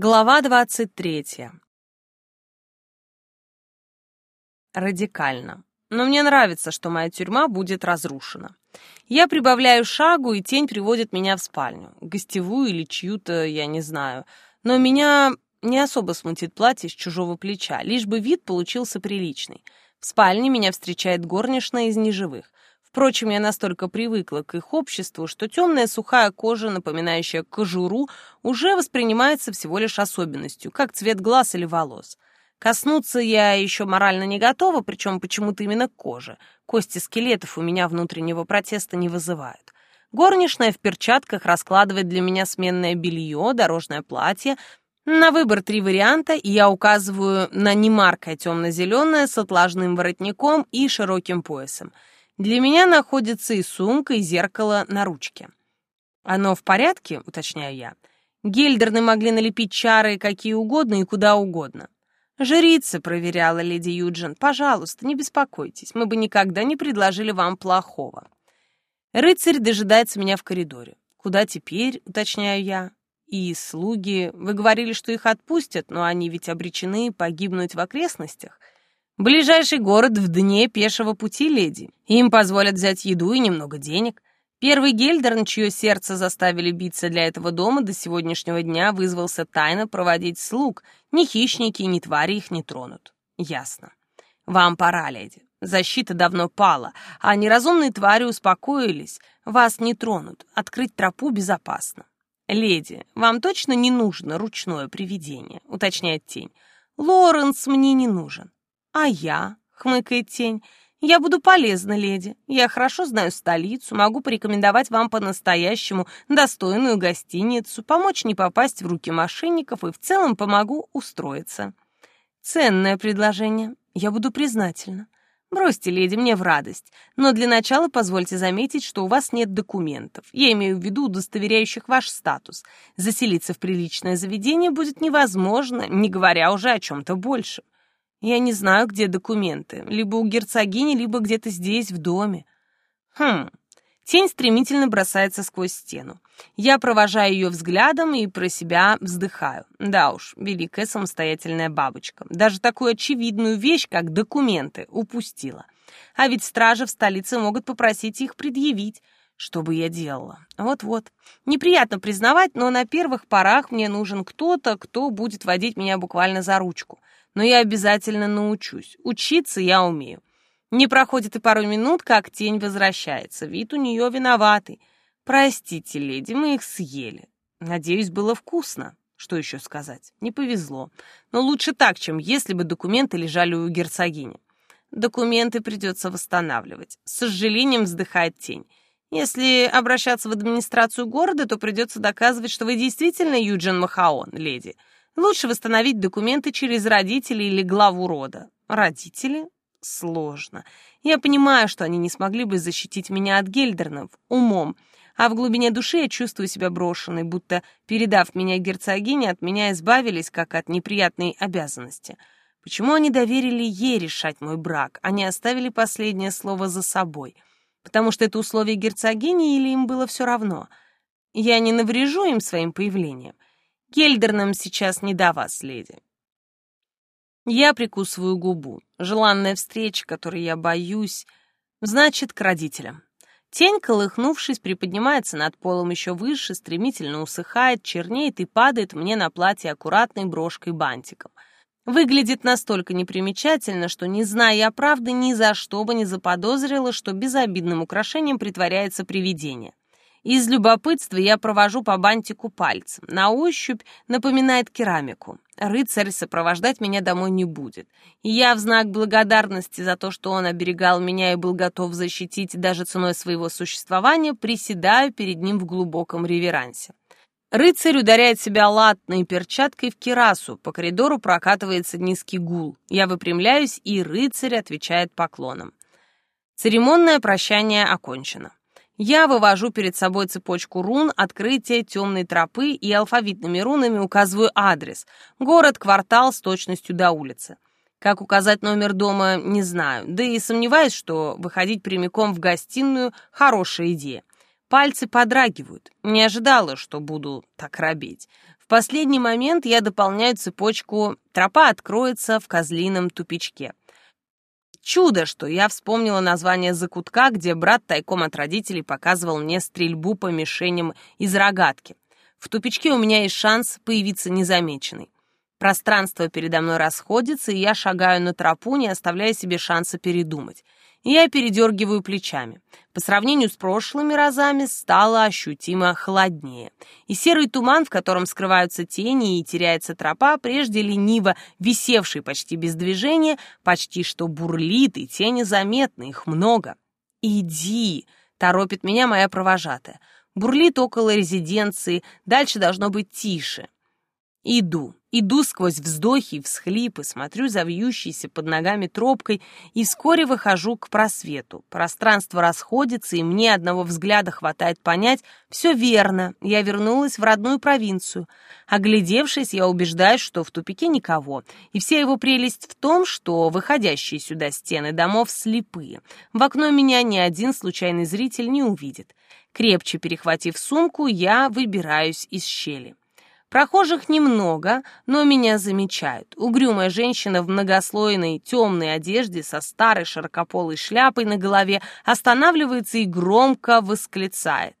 Глава 23. Радикально. Но мне нравится, что моя тюрьма будет разрушена. Я прибавляю шагу, и тень приводит меня в спальню. Гостевую или чью-то, я не знаю. Но меня не особо смутит платье с чужого плеча, лишь бы вид получился приличный. В спальне меня встречает горничная из неживых. Впрочем, я настолько привыкла к их обществу, что темная сухая кожа, напоминающая кожуру, уже воспринимается всего лишь особенностью, как цвет глаз или волос. Коснуться я еще морально не готова, причем почему-то именно к. Кости скелетов у меня внутреннего протеста не вызывают. Горничная в перчатках раскладывает для меня сменное белье, дорожное платье. На выбор три варианта, и я указываю на немаркое темно-зеленое с отложным воротником и широким поясом. Для меня находится и сумка, и зеркало на ручке. Оно в порядке, уточняю я. Гельдерны могли налепить чары какие угодно и куда угодно. «Жрица», — проверяла леди Юджин, — «пожалуйста, не беспокойтесь, мы бы никогда не предложили вам плохого». Рыцарь дожидается меня в коридоре. «Куда теперь?» — уточняю я. «И слуги... Вы говорили, что их отпустят, но они ведь обречены погибнуть в окрестностях. Ближайший город в дне пешего пути, леди. Им позволят взять еду и немного денег. Первый Гельдерн, чье сердце заставили биться для этого дома, до сегодняшнего дня вызвался тайно проводить слуг. Ни хищники, ни твари их не тронут. Ясно. Вам пора, леди. Защита давно пала, а неразумные твари успокоились. Вас не тронут. Открыть тропу безопасно. «Леди, вам точно не нужно ручное привидение?» — уточняет тень. «Лоренс мне не нужен. «А я?» — хмыкает тень. «Я буду полезна, леди. Я хорошо знаю столицу, могу порекомендовать вам по-настоящему достойную гостиницу, помочь не попасть в руки мошенников и в целом помогу устроиться». «Ценное предложение. Я буду признательна. Бросьте, леди, мне в радость. Но для начала позвольте заметить, что у вас нет документов. Я имею в виду удостоверяющих ваш статус. Заселиться в приличное заведение будет невозможно, не говоря уже о чем-то большем. Я не знаю, где документы. Либо у герцогини, либо где-то здесь, в доме. Хм. Тень стремительно бросается сквозь стену. Я провожаю ее взглядом и про себя вздыхаю. Да уж, великая самостоятельная бабочка. Даже такую очевидную вещь, как документы, упустила. А ведь стражи в столице могут попросить их предъявить. Что бы я делала? Вот-вот. Неприятно признавать, но на первых порах мне нужен кто-то, кто будет водить меня буквально за ручку но я обязательно научусь. Учиться я умею. Не проходит и пару минут, как тень возвращается. Вид у нее виноватый. Простите, леди, мы их съели. Надеюсь, было вкусно. Что еще сказать? Не повезло. Но лучше так, чем если бы документы лежали у герцогини. Документы придется восстанавливать. С сожалением вздыхает тень. Если обращаться в администрацию города, то придется доказывать, что вы действительно Юджин Махаон, леди. Лучше восстановить документы через родителей или главу рода. Родители? Сложно. Я понимаю, что они не смогли бы защитить меня от гельдернов умом, а в глубине души я чувствую себя брошенной, будто, передав меня герцогине, от меня избавились, как от неприятной обязанности. Почему они доверили ей решать мой брак, а не оставили последнее слово за собой? Потому что это условие герцогини или им было все равно? Я не наврежу им своим появлением. Гельдернам сейчас не до вас, леди. Я прикусываю губу. Желанная встреча, которой я боюсь, значит, к родителям. Тень, колыхнувшись, приподнимается над полом еще выше, стремительно усыхает, чернеет и падает мне на платье аккуратной брошкой-бантиком. Выглядит настолько непримечательно, что, не зная правды, ни за что бы не заподозрила, что безобидным украшением притворяется привидение. Из любопытства я провожу по бантику пальцем. На ощупь напоминает керамику. Рыцарь сопровождать меня домой не будет. Я в знак благодарности за то, что он оберегал меня и был готов защитить даже ценой своего существования, приседаю перед ним в глубоком реверансе. Рыцарь ударяет себя латной перчаткой в кирасу, по коридору прокатывается низкий гул. Я выпрямляюсь, и рыцарь отвечает поклоном. Церемонное прощание окончено. Я вывожу перед собой цепочку рун, открытие темной тропы и алфавитными рунами указываю адрес. Город, квартал с точностью до улицы. Как указать номер дома, не знаю. Да и сомневаюсь, что выходить прямиком в гостиную – хорошая идея. Пальцы подрагивают. Не ожидала, что буду так робеть. последний момент я дополняю цепочку «Тропа откроется в козлином тупичке». Чудо, что я вспомнила название закутка, где брат тайком от родителей показывал мне стрельбу по мишеням из рогатки. В тупичке у меня есть шанс появиться незамеченной. Пространство передо мной расходится, и я шагаю на тропу, не оставляя себе шанса передумать. Я передергиваю плечами. По сравнению с прошлыми разами стало ощутимо холоднее. И серый туман, в котором скрываются тени и теряется тропа, прежде лениво висевший почти без движения, почти что бурлит, и тени заметны, их много. «Иди!» — торопит меня моя провожатая. Бурлит около резиденции, дальше должно быть тише. Иду. Иду сквозь вздохи и всхлипы, смотрю за вьющейся под ногами тропкой и вскоре выхожу к просвету. Пространство расходится, и мне одного взгляда хватает понять, все верно, я вернулась в родную провинцию. Оглядевшись, я убеждаюсь, что в тупике никого, и вся его прелесть в том, что выходящие сюда стены домов слепые. В окно меня ни один случайный зритель не увидит. Крепче перехватив сумку, я выбираюсь из щели. Прохожих немного, но меня замечают. Угрюмая женщина в многослойной темной одежде со старой широкополой шляпой на голове останавливается и громко восклицает.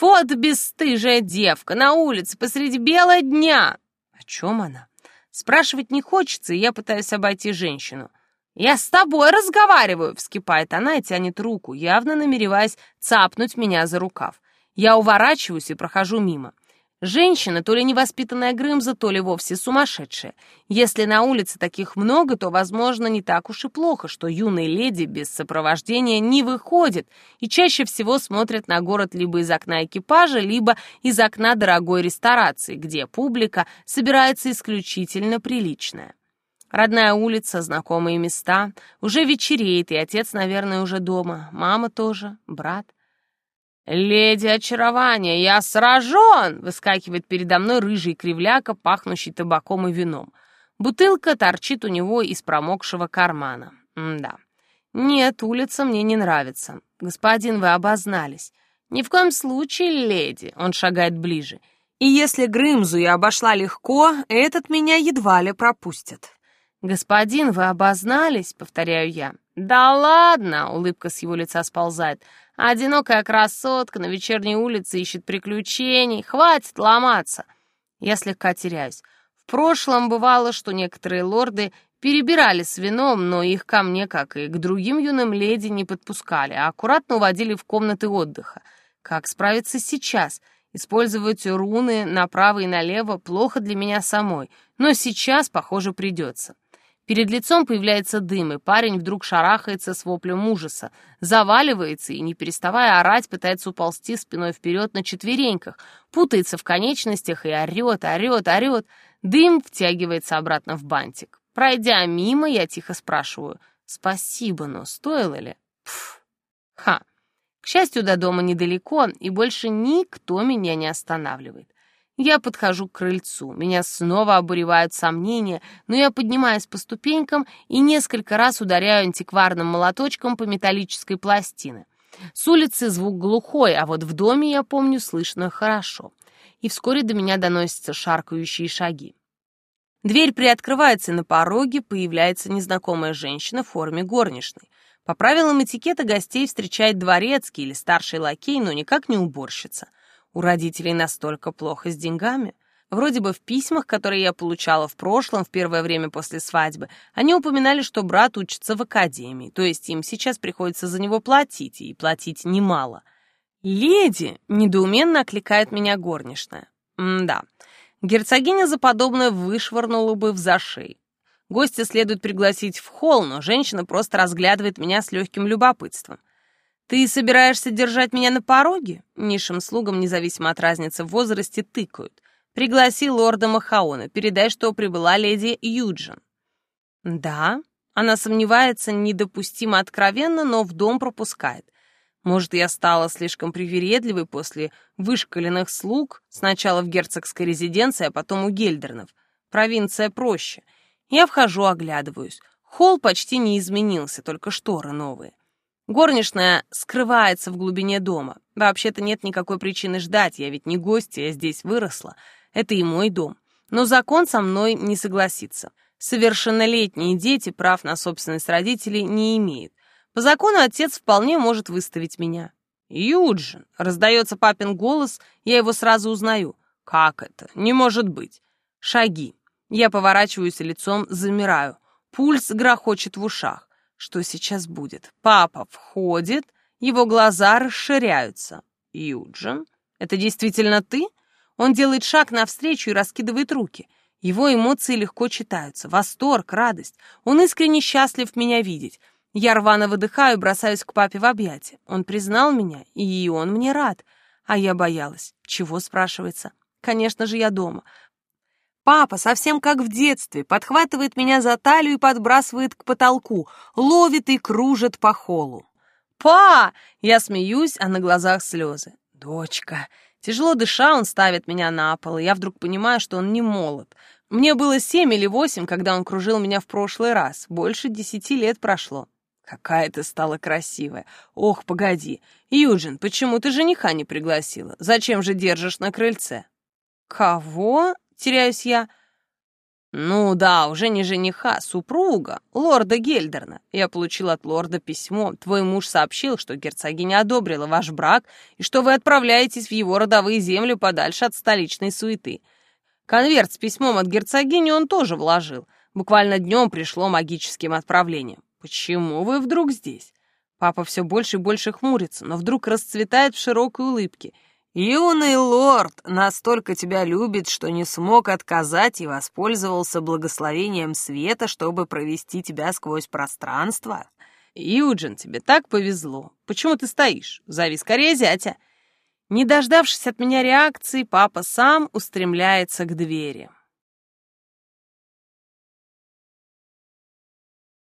«Вот бесстыжая девка на улице посреди бела дня!» О чем она? Спрашивать не хочется, и я пытаюсь обойти женщину. «Я с тобой разговариваю!» — вскипает она и тянет руку, явно намереваясь цапнуть меня за рукав. Я уворачиваюсь и прохожу мимо. Женщина то ли невоспитанная Грымза, то ли вовсе сумасшедшая. Если на улице таких много, то, возможно, не так уж и плохо, что юные леди без сопровождения не выходят и чаще всего смотрят на город либо из окна экипажа, либо из окна дорогой ресторации, где публика собирается исключительно приличная. Родная улица, знакомые места. Уже вечереет, и отец, наверное, уже дома. Мама тоже, брат. «Леди очарования, я сражен!» — выскакивает передо мной рыжий кривляка, пахнущий табаком и вином. Бутылка торчит у него из промокшего кармана. М да. «Нет, улица мне не нравится. Господин, вы обознались. Ни в коем случае, леди!» — он шагает ближе. «И если Грымзу я обошла легко, этот меня едва ли пропустят». «Господин, вы обознались?» — повторяю я. «Да ладно!» — улыбка с его лица сползает. «Одинокая красотка на вечерней улице ищет приключений. Хватит ломаться!» Я слегка теряюсь. В прошлом бывало, что некоторые лорды перебирали с вином, но их ко мне, как и к другим юным леди, не подпускали, а аккуратно уводили в комнаты отдыха. Как справиться сейчас? Использовать руны направо и налево плохо для меня самой, но сейчас, похоже, придется. Перед лицом появляется дым, и парень вдруг шарахается с воплем ужаса, заваливается и, не переставая орать, пытается уползти спиной вперед на четвереньках, путается в конечностях и орет, орет, орет. Дым втягивается обратно в бантик. Пройдя мимо, я тихо спрашиваю, «Спасибо, но стоило ли?» Пф. Ха. К счастью, до дома недалеко, и больше никто меня не останавливает. Я подхожу к крыльцу, меня снова обуревают сомнения, но я поднимаюсь по ступенькам и несколько раз ударяю антикварным молоточком по металлической пластине. С улицы звук глухой, а вот в доме, я помню, слышно хорошо. И вскоре до меня доносятся шаркающие шаги. Дверь приоткрывается, и на пороге появляется незнакомая женщина в форме горничной. По правилам этикета гостей встречает дворецкий или старший лакей, но никак не уборщица. У родителей настолько плохо с деньгами. Вроде бы в письмах, которые я получала в прошлом, в первое время после свадьбы, они упоминали, что брат учится в академии, то есть им сейчас приходится за него платить, и платить немало. «Леди!» — недоуменно окликает меня горничная. М-да. Герцогиня за подобное вышвырнула бы в зашей. Гостя следует пригласить в холл, но женщина просто разглядывает меня с легким любопытством. «Ты собираешься держать меня на пороге?» Низшим слугам, независимо от разницы в возрасте, тыкают. «Пригласи лорда Махаона, передай, что прибыла леди Юджин». «Да?» Она сомневается недопустимо откровенно, но в дом пропускает. Может, я стала слишком привередливой после вышкаленных слуг, сначала в герцогской резиденции, а потом у гельдернов. Провинция проще. Я вхожу, оглядываюсь. Холл почти не изменился, только шторы новые. Горничная скрывается в глубине дома. Вообще-то нет никакой причины ждать, я ведь не гостья, я здесь выросла. Это и мой дом. Но закон со мной не согласится. Совершеннолетние дети прав на собственность родителей не имеют. По закону отец вполне может выставить меня. «Юджин!» — раздается папин голос, я его сразу узнаю. «Как это? Не может быть!» Шаги. Я поворачиваюсь лицом, замираю. Пульс грохочет в ушах. Что сейчас будет? Папа входит, его глаза расширяются. «Юджин, это действительно ты?» Он делает шаг навстречу и раскидывает руки. Его эмоции легко читаются. Восторг, радость. Он искренне счастлив меня видеть. Я рвано выдыхаю бросаюсь к папе в объятия. Он признал меня, и он мне рад. А я боялась. Чего, спрашивается? Конечно же, я дома. Папа, совсем как в детстве, подхватывает меня за талию и подбрасывает к потолку, ловит и кружит по холу. «Па!» — я смеюсь, а на глазах слезы. «Дочка!» Тяжело дыша, он ставит меня на пол, и я вдруг понимаю, что он не молод. Мне было семь или восемь, когда он кружил меня в прошлый раз. Больше десяти лет прошло. Какая ты стала красивая. Ох, погоди. Юджин, почему ты жениха не пригласила? Зачем же держишь на крыльце? Кого? Теряюсь я. Ну да, уже не жениха, супруга, лорда Гельдерна. Я получил от лорда письмо. Твой муж сообщил, что герцогиня одобрила ваш брак и что вы отправляетесь в его родовые земли подальше от столичной суеты. Конверт с письмом от герцогини он тоже вложил. Буквально днем пришло магическим отправлением. «Почему вы вдруг здесь?» Папа все больше и больше хмурится, но вдруг расцветает в широкой улыбке. «Юный лорд настолько тебя любит, что не смог отказать и воспользовался благословением света, чтобы провести тебя сквозь пространство». «Юджин, тебе так повезло. Почему ты стоишь? Зови скорее зятя». Не дождавшись от меня реакции, папа сам устремляется к двери.